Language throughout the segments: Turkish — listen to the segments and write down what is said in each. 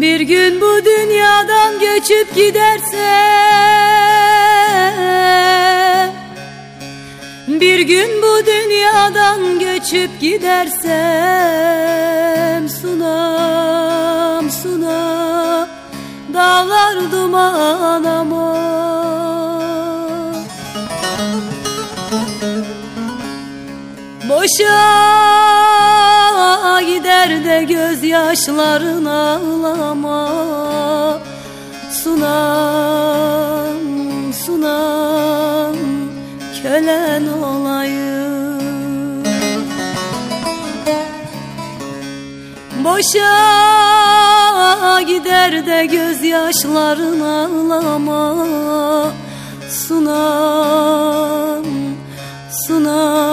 Bir gün bu dünyadan göçüp giderse Bir gün bu dünyadan göçüp gidersem Sunam sunam dağlar duman ama Boşa gider de gözyaşların ağlama. Sunam, sunam, kölen olayım. Boşa gider de gözyaşların ağlama. Sunam, sunam,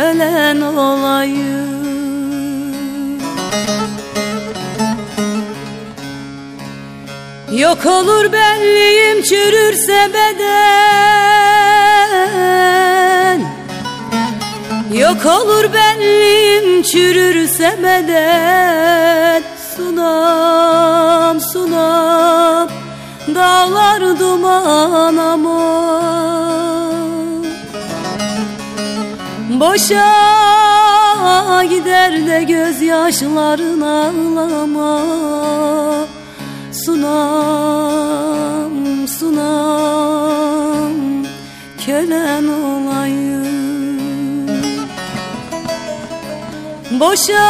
kölen olayım Yok olur benliğim çürürse beden. Yok olur benliğim çürürse beden. Sunam sunam dağlar duman Boşa gider de gözyaşların ağlama. Sunam, sunam, kölen olayım. Boşa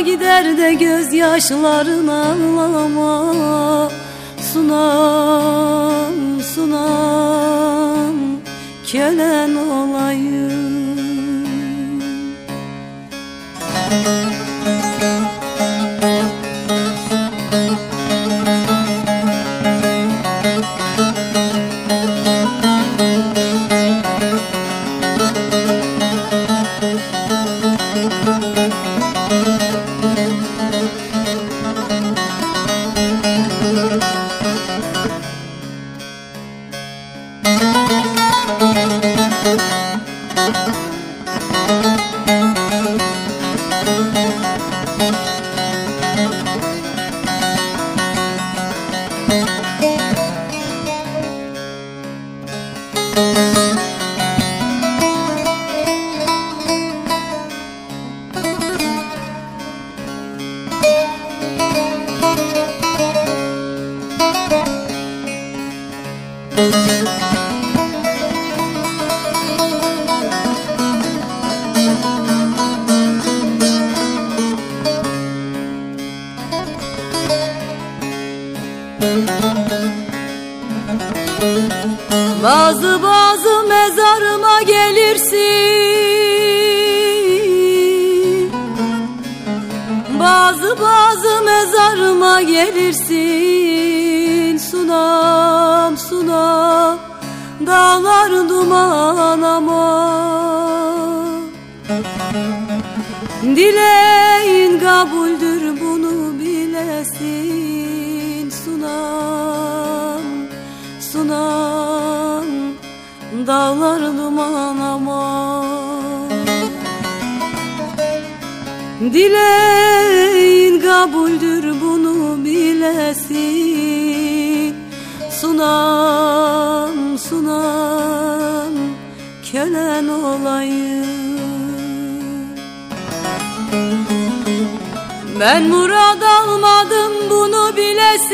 gider de gözyaşların ağlama. Sunam, sunam, kölen olayım Müzik Bazı bazı mezarıma gelirsin. Bazı bazı mezarıma gelirsin Sunam sunam dağlar duman ama Dileğin kabuldür bunu bilesin Sunam sunam dağlar duman ama Dileğin kabuldür bunu bilesin Sunam sunam kölen olayım. Ben murad almadım bunu bilesin.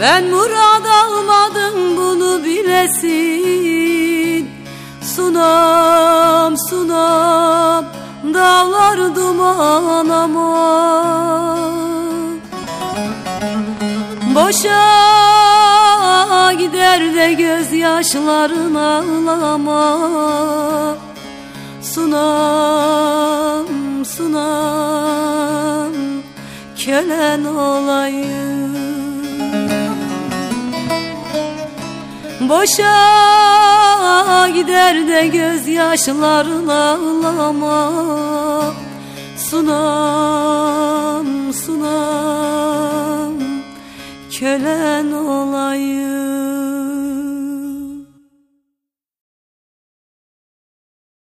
Ben murad almadım bunu bilesin. Sunam sunam dağlar duman ama gözyaşların ağlama. Sunam sunam kölen olayım. Boşa gider de gözyaşların ağlama. Sunam sunam kölen olayım